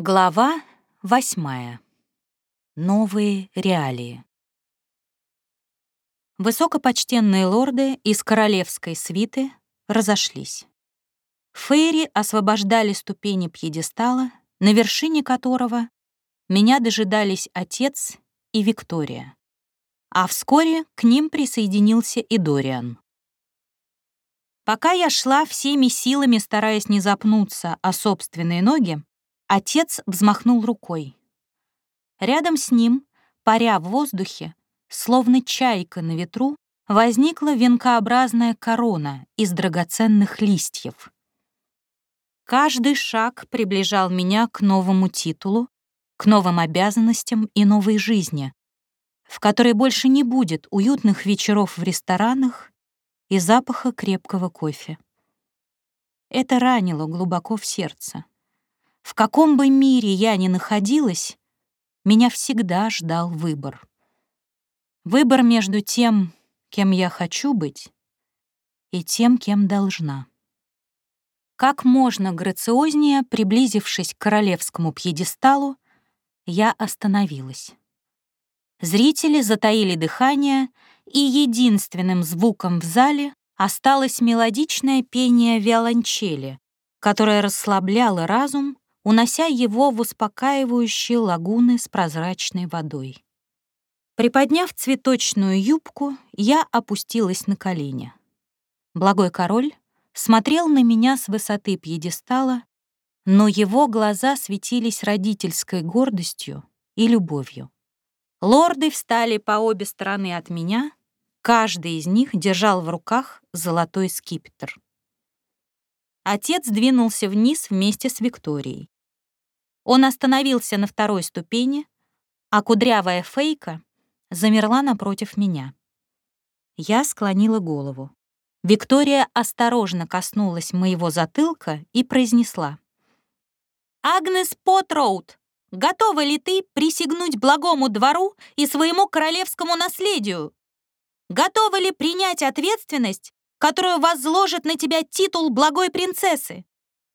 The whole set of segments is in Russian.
Глава восьмая. Новые реалии. Высокопочтенные лорды из королевской свиты разошлись. Фейри освобождали ступени пьедестала, на вершине которого меня дожидались отец и Виктория. А вскоре к ним присоединился и Дориан. Пока я шла всеми силами, стараясь не запнуться о собственные ноги, Отец взмахнул рукой. Рядом с ним, паря в воздухе, словно чайка на ветру, возникла венкообразная корона из драгоценных листьев. Каждый шаг приближал меня к новому титулу, к новым обязанностям и новой жизни, в которой больше не будет уютных вечеров в ресторанах и запаха крепкого кофе. Это ранило глубоко в сердце. В каком бы мире я ни находилась, меня всегда ждал выбор. Выбор между тем, кем я хочу быть, и тем, кем должна. Как можно грациознее, приблизившись к королевскому пьедесталу, я остановилась. Зрители затаили дыхание, и единственным звуком в зале осталось мелодичное пение виолончели, которое расслабляло разум унося его в успокаивающие лагуны с прозрачной водой. Приподняв цветочную юбку, я опустилась на колени. Благой король смотрел на меня с высоты пьедестала, но его глаза светились родительской гордостью и любовью. Лорды встали по обе стороны от меня, каждый из них держал в руках золотой скипетр. Отец двинулся вниз вместе с Викторией. Он остановился на второй ступени, а кудрявая фейка замерла напротив меня. Я склонила голову. Виктория осторожно коснулась моего затылка и произнесла. «Агнес Потроуд, готова ли ты присягнуть благому двору и своему королевскому наследию? Готова ли принять ответственность, которую возложит на тебя титул благой принцессы?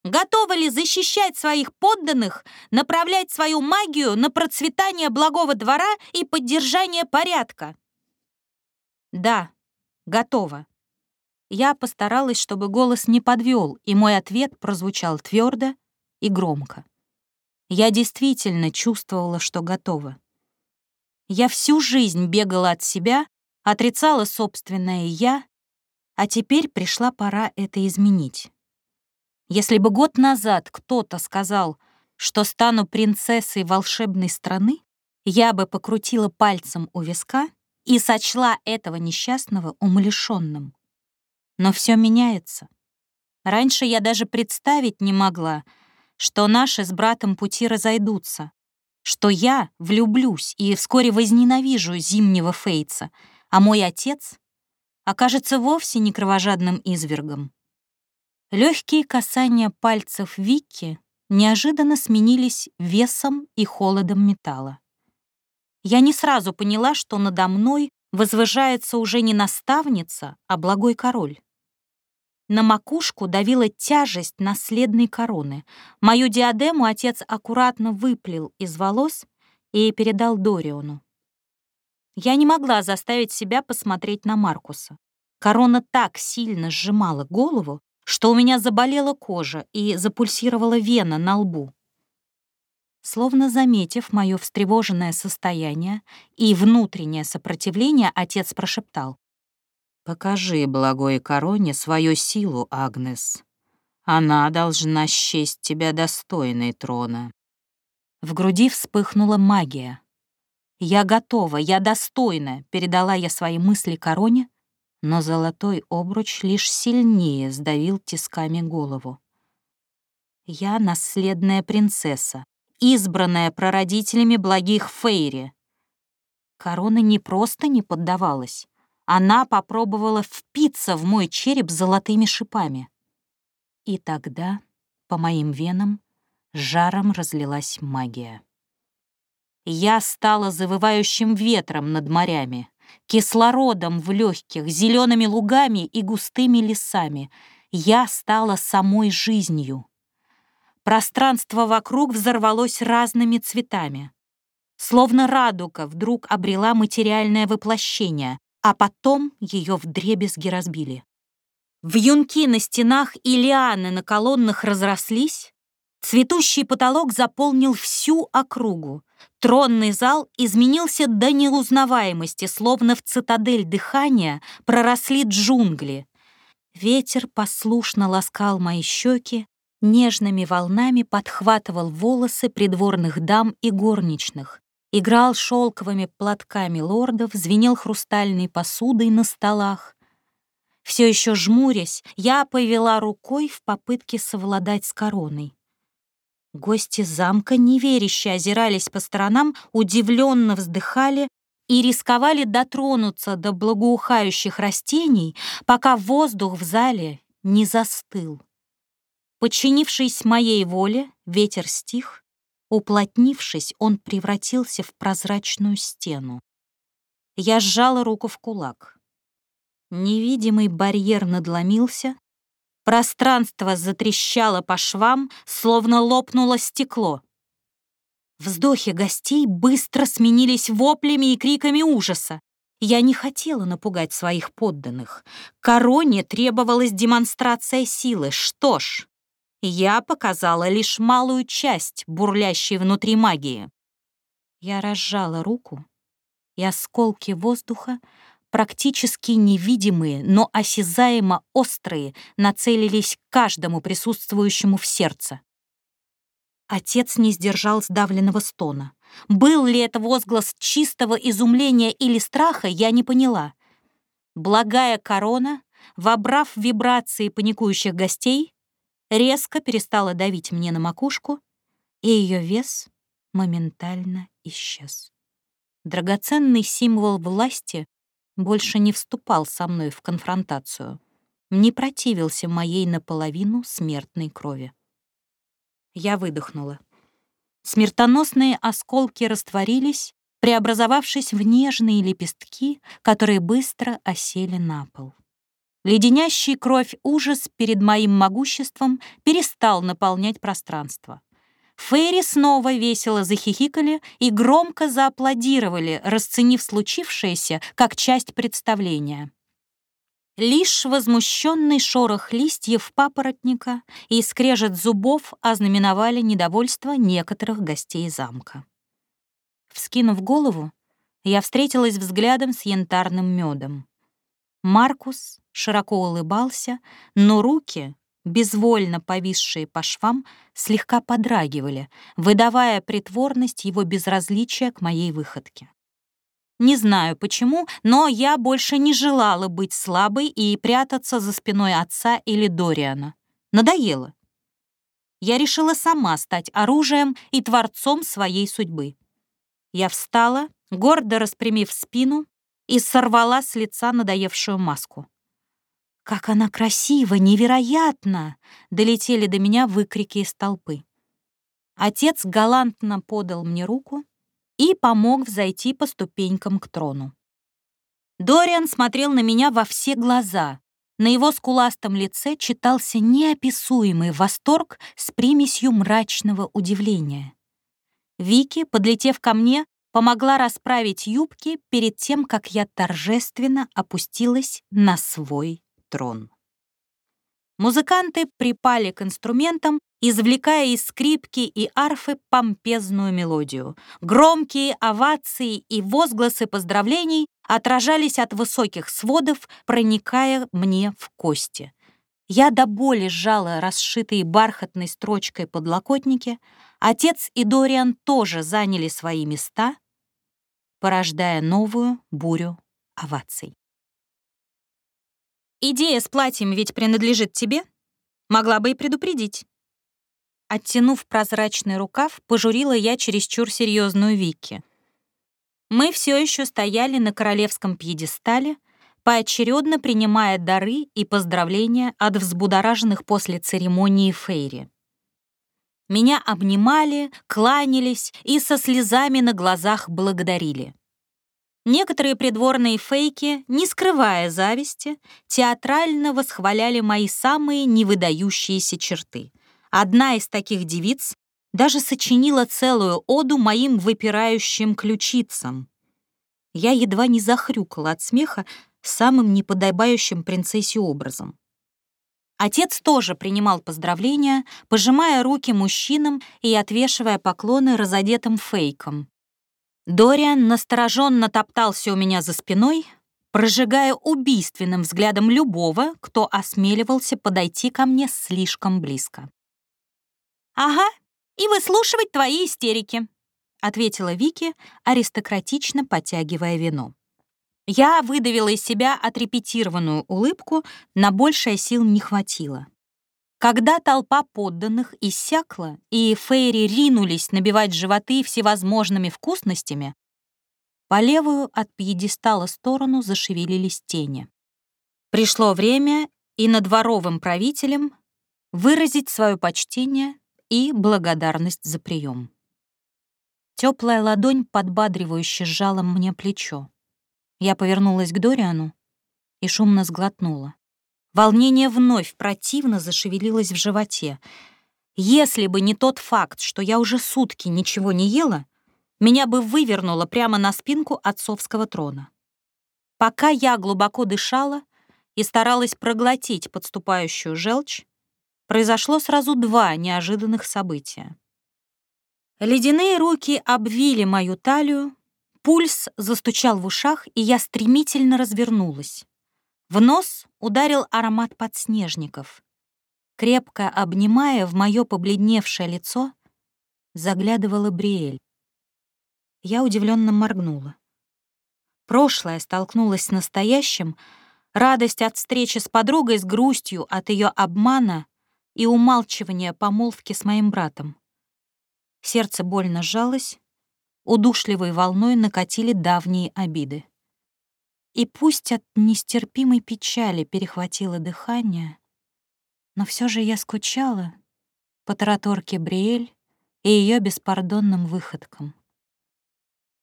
Готовы ли защищать своих подданных, направлять свою магию на процветание благого двора и поддержание порядка? Да, готова. Я постаралась, чтобы голос не подвел, и мой ответ прозвучал твердо и громко. Я действительно чувствовала, что готова. Я всю жизнь бегала от себя, отрицала собственное «я», а теперь пришла пора это изменить. Если бы год назад кто-то сказал, что стану принцессой волшебной страны, я бы покрутила пальцем у виска и сочла этого несчастного умалишенным. Но все меняется. Раньше я даже представить не могла, что наши с братом пути разойдутся, что я влюблюсь и вскоре возненавижу зимнего Фейца, а мой отец окажется вовсе не кровожадным извергом. Легкие касания пальцев Вики неожиданно сменились весом и холодом металла. Я не сразу поняла, что надо мной возвышается уже не наставница, а благой король. На макушку давила тяжесть наследной короны. Мою диадему отец аккуратно выплел из волос и передал Дориону. Я не могла заставить себя посмотреть на Маркуса. Корона так сильно сжимала голову, что у меня заболела кожа и запульсировала вена на лбу. Словно заметив мое встревоженное состояние и внутреннее сопротивление, отец прошептал. «Покажи благой короне свою силу, Агнес. Она должна счесть тебя достойной трона». В груди вспыхнула магия. «Я готова, я достойна», — передала я свои мысли короне, но золотой обруч лишь сильнее сдавил тисками голову. Я наследная принцесса, избранная прародителями благих Фейри. Корона не просто не поддавалась, она попробовала впиться в мой череп золотыми шипами. И тогда по моим венам жаром разлилась магия. Я стала завывающим ветром над морями, кислородом в легких, зелеными лугами и густыми лесами. Я стала самой жизнью. Пространство вокруг взорвалось разными цветами. Словно радуга вдруг обрела материальное воплощение, а потом ее вдребезги разбили. Вьюнки на стенах и лианы на колоннах разрослись, цветущий потолок заполнил всю округу, тронный зал изменился до неузнаваемости, словно в цитадель дыхания проросли джунгли. Ветер послушно ласкал мои щеки, нежными волнами подхватывал волосы придворных дам и горничных, играл шелковыми платками лордов, звенел хрустальной посудой на столах. Все еще жмурясь, я повела рукой в попытке совладать с короной. Гости замка неверяще озирались по сторонам, удивленно вздыхали и рисковали дотронуться до благоухающих растений, пока воздух в зале не застыл. Подчинившись моей воле, ветер стих, уплотнившись, он превратился в прозрачную стену. Я сжала руку в кулак. Невидимый барьер надломился, пространство затрещало по швам, словно лопнуло стекло. Вздохи гостей быстро сменились воплями и криками ужаса. Я не хотела напугать своих подданных. Короне требовалась демонстрация силы. Что ж, я показала лишь малую часть бурлящей внутри магии. Я разжала руку, и осколки воздуха, практически невидимые, но осязаемо острые, нацелились каждому присутствующему в сердце. Отец не сдержал сдавленного стона. Был ли это возглас чистого изумления или страха, я не поняла. Благая корона, вобрав вибрации паникующих гостей, резко перестала давить мне на макушку, и ее вес моментально исчез. Драгоценный символ власти больше не вступал со мной в конфронтацию, не противился моей наполовину смертной крови. Я выдохнула. Смертоносные осколки растворились, преобразовавшись в нежные лепестки, которые быстро осели на пол. Леденящий кровь ужас перед моим могуществом перестал наполнять пространство. Фейри снова весело захихикали и громко зааплодировали, расценив случившееся как часть представления. Лишь возмущенный шорох листьев папоротника и скрежет зубов ознаменовали недовольство некоторых гостей замка. Вскинув голову, я встретилась взглядом с янтарным медом. Маркус широко улыбался, но руки, безвольно повисшие по швам, слегка подрагивали, выдавая притворность его безразличия к моей выходке. Не знаю почему, но я больше не желала быть слабой и прятаться за спиной отца или Дориана. Надоело. Я решила сама стать оружием и творцом своей судьбы. Я встала, гордо распрямив спину, и сорвала с лица надоевшую маску. «Как она красива! Невероятно!» — долетели до меня выкрики из толпы. Отец галантно подал мне руку и помог взойти по ступенькам к трону. Дориан смотрел на меня во все глаза. На его скуластом лице читался неописуемый восторг с примесью мрачного удивления. Вики, подлетев ко мне, помогла расправить юбки перед тем, как я торжественно опустилась на свой трон. Музыканты припали к инструментам, извлекая из скрипки и арфы помпезную мелодию. Громкие овации и возгласы поздравлений отражались от высоких сводов, проникая мне в кости. Я до боли сжала расшитые бархатной строчкой подлокотники. Отец и Дориан тоже заняли свои места, порождая новую бурю оваций. «Идея с платьем ведь принадлежит тебе? Могла бы и предупредить». Оттянув прозрачный рукав, пожурила я чересчур серьезную Вики. Мы все еще стояли на королевском пьедестале, поочередно принимая дары и поздравления от взбудораженных после церемонии Фейри. Меня обнимали, кланялись и со слезами на глазах благодарили. Некоторые придворные фейки, не скрывая зависти, театрально восхваляли мои самые невыдающиеся черты. Одна из таких девиц даже сочинила целую оду моим выпирающим ключицам. Я едва не захрюкала от смеха самым неподобающим принцессе образом. Отец тоже принимал поздравления, пожимая руки мужчинам и отвешивая поклоны разодетым фейкам. Дориан настороженно топтался у меня за спиной, прожигая убийственным взглядом любого, кто осмеливался подойти ко мне слишком близко. «Ага, и выслушивать твои истерики», — ответила Вики, аристократично потягивая вино. Я выдавила из себя отрепетированную улыбку, на большее сил не хватило. Когда толпа подданных иссякла, и фейри ринулись набивать животы всевозможными вкусностями, по левую от пьедестала сторону зашевелились тени. Пришло время и над дворовым правителем выразить свое почтение и благодарность за прием. Теплая ладонь подбадривающе сжала мне плечо. Я повернулась к Дориану и шумно сглотнула. Волнение вновь противно зашевелилось в животе. Если бы не тот факт, что я уже сутки ничего не ела, меня бы вывернуло прямо на спинку отцовского трона. Пока я глубоко дышала и старалась проглотить подступающую желчь, произошло сразу два неожиданных события. Ледяные руки обвили мою талию, Пульс застучал в ушах, и я стремительно развернулась. В нос ударил аромат подснежников. Крепко обнимая в мое побледневшее лицо, заглядывала Бриэль. Я удивленно моргнула. Прошлое столкнулось с настоящим, радость от встречи с подругой с грустью от ее обмана и умалчивания помолвки с моим братом. Сердце больно сжалось, удушливой волной накатили давние обиды. И пусть от нестерпимой печали перехватило дыхание, но все же я скучала по тараторке Бриэль и ее беспардонным выходкам.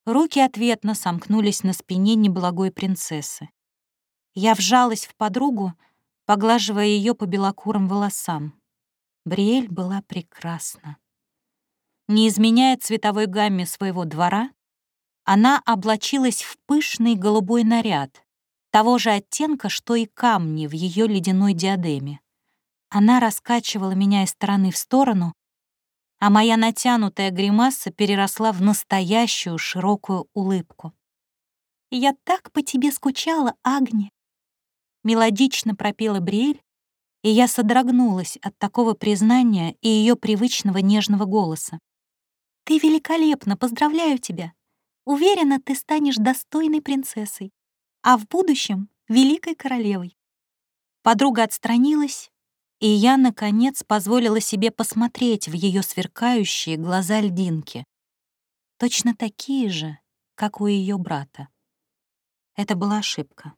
Руки ответно сомкнулись на спине неблагой принцессы. Я вжалась в подругу, поглаживая ее по белокурым волосам. Бриэль была прекрасна. Не изменяя цветовой гамме своего двора, она облачилась в пышный голубой наряд, того же оттенка, что и камни в ее ледяной диадеме. Она раскачивала меня из стороны в сторону, а моя натянутая гримаса переросла в настоящую широкую улыбку. «Я так по тебе скучала, Агни!» Мелодично пропела Бриэль, и я содрогнулась от такого признания и ее привычного нежного голоса. Ты великолепна, поздравляю тебя. Уверена, ты станешь достойной принцессой, а в будущем — великой королевой. Подруга отстранилась, и я, наконец, позволила себе посмотреть в ее сверкающие глаза льдинки. Точно такие же, как у ее брата. Это была ошибка.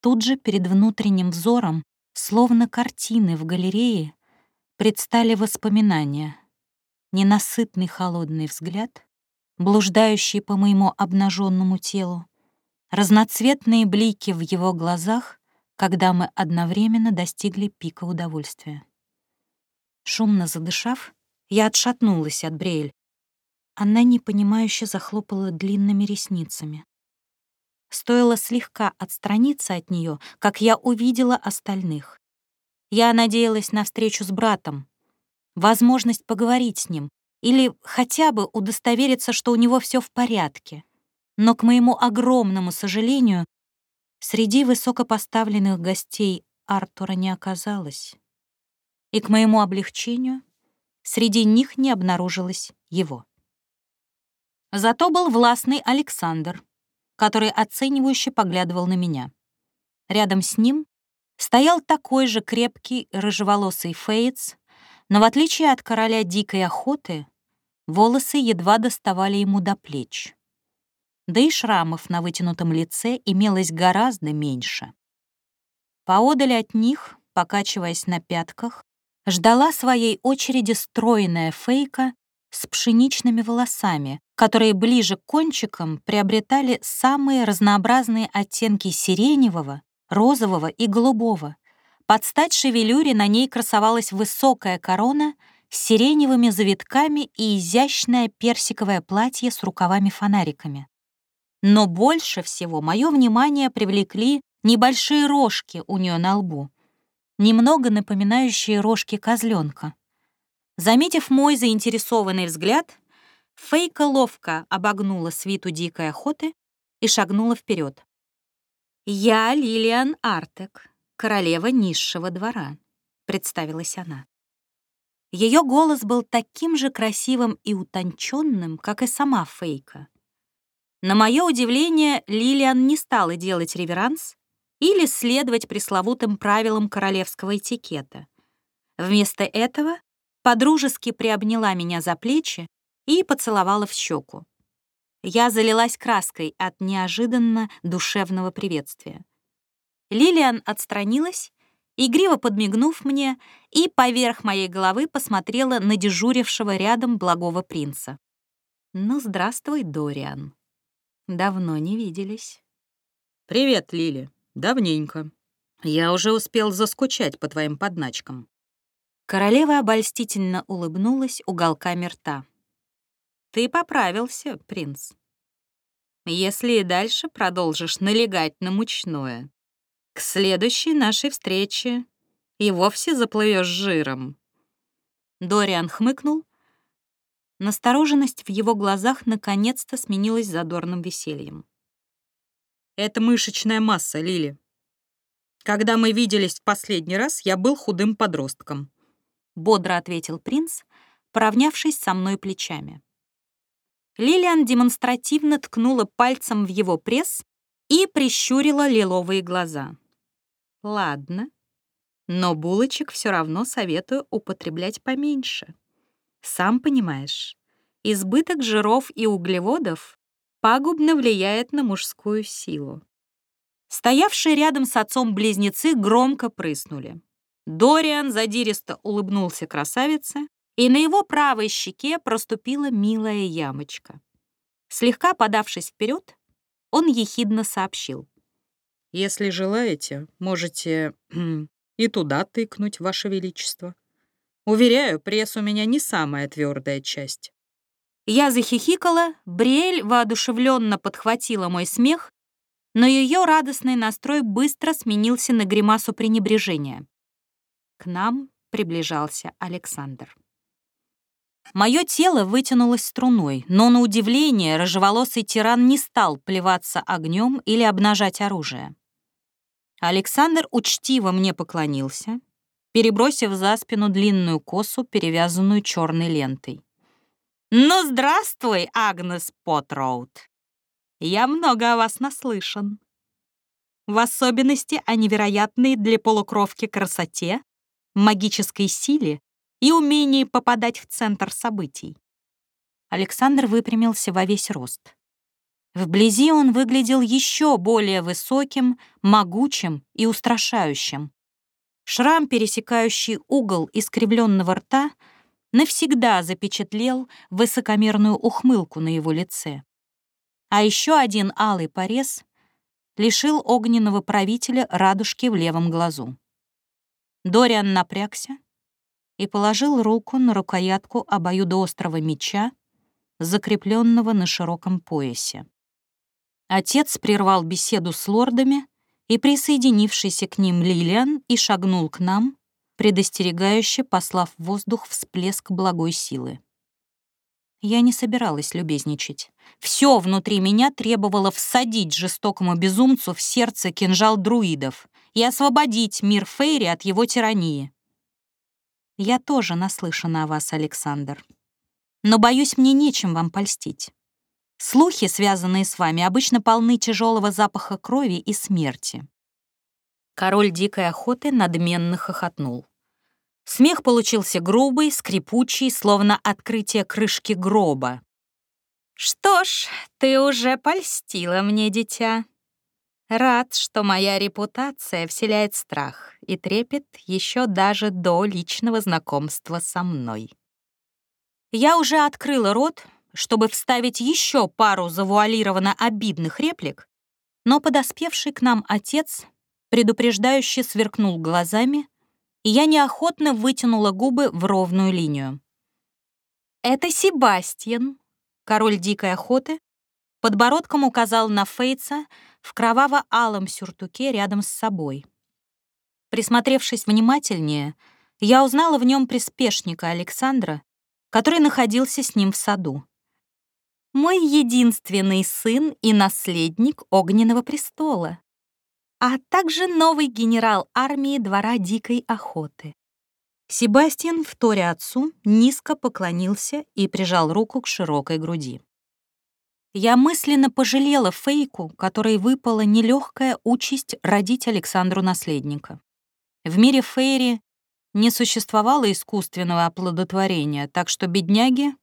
Тут же перед внутренним взором, словно картины в галерее, предстали воспоминания — ненасытный холодный взгляд, блуждающий по моему обнаженному телу, разноцветные блики в его глазах, когда мы одновременно достигли пика удовольствия. Шумно задышав, я отшатнулась от Брейль. Она непонимающе захлопала длинными ресницами. Стоило слегка отстраниться от нее, как я увидела остальных. Я надеялась на встречу с братом, возможность поговорить с ним или хотя бы удостовериться, что у него все в порядке. Но, к моему огромному сожалению, среди высокопоставленных гостей Артура не оказалось. И, к моему облегчению, среди них не обнаружилось его. Зато был властный Александр, который оценивающе поглядывал на меня. Рядом с ним стоял такой же крепкий рыжеволосый Фейтс но в отличие от короля дикой охоты, волосы едва доставали ему до плеч. Да и шрамов на вытянутом лице имелось гораздо меньше. Поодаль от них, покачиваясь на пятках, ждала своей очереди стройная фейка с пшеничными волосами, которые ближе к кончикам приобретали самые разнообразные оттенки сиреневого, розового и голубого, Под стать шевелюре на ней красовалась высокая корона с сиреневыми завитками и изящное персиковое платье с рукавами-фонариками. Но больше всего мое внимание привлекли небольшие рожки у нее на лбу, немного напоминающие рожки козленка. Заметив мой заинтересованный взгляд, Фейка ловко обогнула свиту дикой охоты и шагнула вперед. «Я Лилиан Артек, королева низшего двора», — представилась она. Ее голос был таким же красивым и утонченным, как и сама Фейка. На мое удивление, Лилиан не стала делать реверанс или следовать пресловутым правилам королевского этикета. Вместо этого подружески приобняла меня за плечи и поцеловала в щеку. Я залилась краской от неожиданно душевного приветствия. Лилиан отстранилась, игриво подмигнув мне, и поверх моей головы посмотрела на дежурившего рядом благого принца. «Ну, здравствуй, Дориан. Давно не виделись». «Привет, Лили. Давненько. Я уже успел заскучать по твоим подначкам». Королева обольстительно улыбнулась уголками рта. Ты поправился, принц. Если и дальше продолжишь налегать на мучное, к следующей нашей встрече и вовсе заплывешь жиром. Дориан хмыкнул. Настороженность в его глазах наконец-то сменилась задорным весельем. «Это мышечная масса, Лили. Когда мы виделись в последний раз, я был худым подростком», — бодро ответил принц, поравнявшись со мной плечами. Лилиан демонстративно ткнула пальцем в его пресс и прищурила лиловые глаза. «Ладно, но булочек все равно советую употреблять поменьше. Сам понимаешь, избыток жиров и углеводов пагубно влияет на мужскую силу». Стоявшие рядом с отцом близнецы громко прыснули. Дориан задиристо улыбнулся красавице, и на его правой щеке проступила милая ямочка. Слегка подавшись вперед, он ехидно сообщил. «Если желаете, можете и туда тыкнуть, Ваше Величество. Уверяю, пресс у меня не самая твердая часть». Я захихикала, Бриэль воодушевленно подхватила мой смех, но ее радостный настрой быстро сменился на гримасу пренебрежения. К нам приближался Александр. Мое тело вытянулось струной, но на удивление рыжеволосый тиран не стал плеваться огнем или обнажать оружие. Александр учтиво мне поклонился, перебросив за спину длинную косу, перевязанную черной лентой. «Ну, здравствуй, Агнес Потроуд! Я много о вас наслышан. В особенности о невероятной для полукровки красоте, магической силе и умении попадать в центр событий. Александр выпрямился во весь рост. Вблизи он выглядел еще более высоким, могучим и устрашающим. Шрам, пересекающий угол искривленного рта, навсегда запечатлел высокомерную ухмылку на его лице. А еще один алый порез лишил огненного правителя радужки в левом глазу. Дориан напрягся, и положил руку на рукоятку обоюдоострого меча, закрепленного на широком поясе. Отец прервал беседу с лордами и присоединившийся к ним Лилиан и шагнул к нам, предостерегающе послав в воздух всплеск благой силы. Я не собиралась любезничать. Все внутри меня требовало всадить жестокому безумцу в сердце кинжал друидов и освободить мир Фейри от его тирании. Я тоже наслышана о вас, Александр. Но, боюсь, мне нечем вам польстить. Слухи, связанные с вами, обычно полны тяжелого запаха крови и смерти. Король дикой охоты надменно хохотнул. Смех получился грубый, скрипучий, словно открытие крышки гроба. «Что ж, ты уже польстила мне, дитя. Рад, что моя репутация вселяет страх и трепет еще даже до личного знакомства со мной. Я уже открыла рот, чтобы вставить еще пару завуалированно обидных реплик, но подоспевший к нам отец предупреждающе сверкнул глазами, и я неохотно вытянула губы в ровную линию. «Это Себастьян», король дикой охоты, подбородком указал на Фейтса в кроваво-алом сюртуке рядом с собой. Присмотревшись внимательнее, я узнала в нем приспешника Александра, который находился с ним в саду. Мой единственный сын и наследник Огненного престола, а также новый генерал армии двора дикой охоты. Себастьян, вторя отцу, низко поклонился и прижал руку к широкой груди. Я мысленно пожалела Фейку, которой выпала нелегкая участь родить Александру наследника. В мире Фейри не существовало искусственного оплодотворения, так что бедняге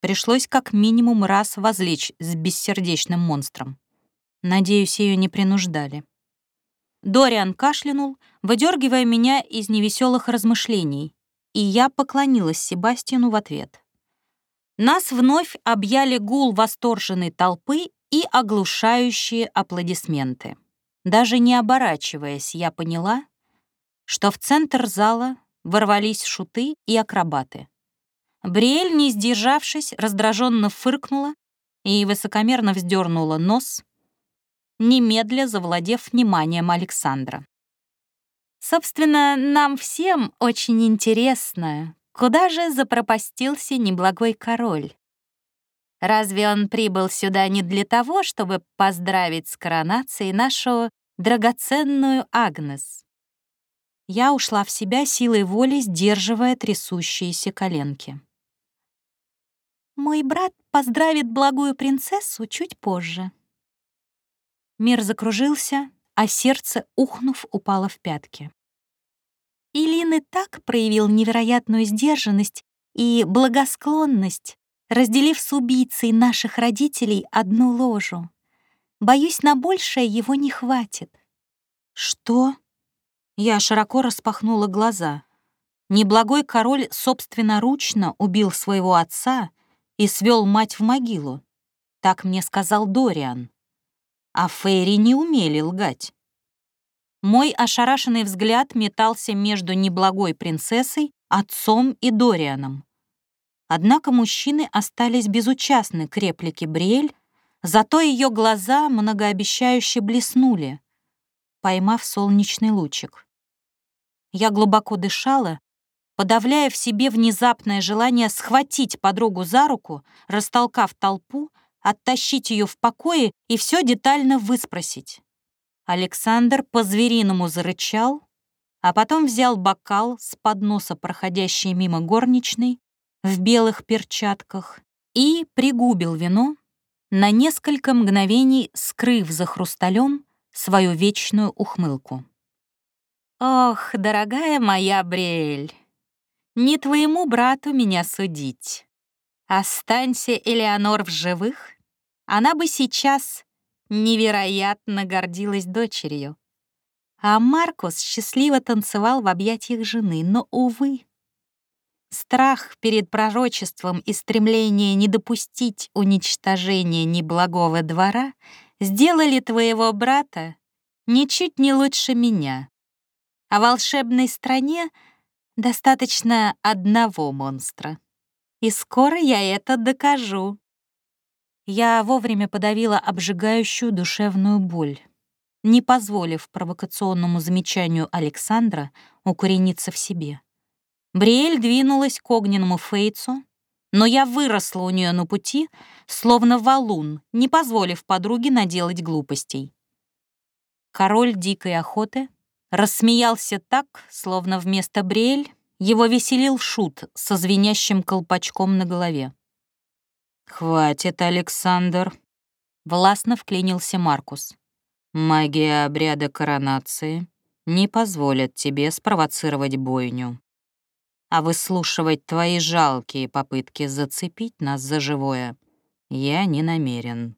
пришлось как минимум раз возлечь с бессердечным монстром. Надеюсь, ее не принуждали. Дориан кашлянул, выдергивая меня из невеселых размышлений, и я поклонилась Себастьяну в ответ. Нас вновь объяли гул восторженной толпы и оглушающие аплодисменты. Даже не оборачиваясь, я поняла, что в центр зала ворвались шуты и акробаты. Бриэль, не сдержавшись, раздраженно фыркнула и высокомерно вздернула нос, немедля завладев вниманием Александра. Собственно, нам всем очень интересно, куда же запропастился неблагой король. Разве он прибыл сюда не для того, чтобы поздравить с коронацией нашу драгоценную Агнес? Я ушла в себя силой воли, сдерживая трясущиеся коленки. Мой брат поздравит благую принцессу чуть позже. Мир закружился, а сердце, ухнув, упало в пятки. Илин и так проявил невероятную сдержанность и благосклонность, разделив с убийцей наших родителей одну ложу. Боюсь, на большее его не хватит. Что? Я широко распахнула глаза. Неблагой король собственноручно убил своего отца и свел мать в могилу. Так мне сказал Дориан а Фейри не умели лгать. Мой ошарашенный взгляд метался между неблагой принцессой, отцом и Дорианом. Однако мужчины остались безучастны к реплике Бриэль, зато ее глаза многообещающе блеснули, поймав солнечный лучик. Я глубоко дышала, подавляя в себе внезапное желание схватить подругу за руку, растолкав толпу оттащить ее в покое и все детально выспросить. Александр по-звериному зарычал, а потом взял бокал с подноса проходящей мимо горничной в белых перчатках и пригубил вино, на несколько мгновений скрыв за хрусталем свою вечную ухмылку. «Ох, дорогая моя Бриэль, не твоему брату меня судить. Останься Элеонор в живых, она бы сейчас невероятно гордилась дочерью. А Маркус счастливо танцевал в объятиях жены, но, увы, страх перед пророчеством и стремление не допустить уничтожения неблагого двора сделали твоего брата ничуть не лучше меня. А волшебной стране достаточно одного монстра. И скоро я это докажу. Я вовремя подавила обжигающую душевную боль, не позволив провокационному замечанию Александра укорениться в себе. Бриэль двинулась к огненному Фейцу, но я выросла у нее на пути, словно валун, не позволив подруге наделать глупостей. Король дикой охоты рассмеялся так, словно вместо Бриэль его веселил шут со звенящим колпачком на голове. «Хватит, Александр», — властно вклинился Маркус. «Магия обряда коронации не позволит тебе спровоцировать бойню. А выслушивать твои жалкие попытки зацепить нас за живое я не намерен».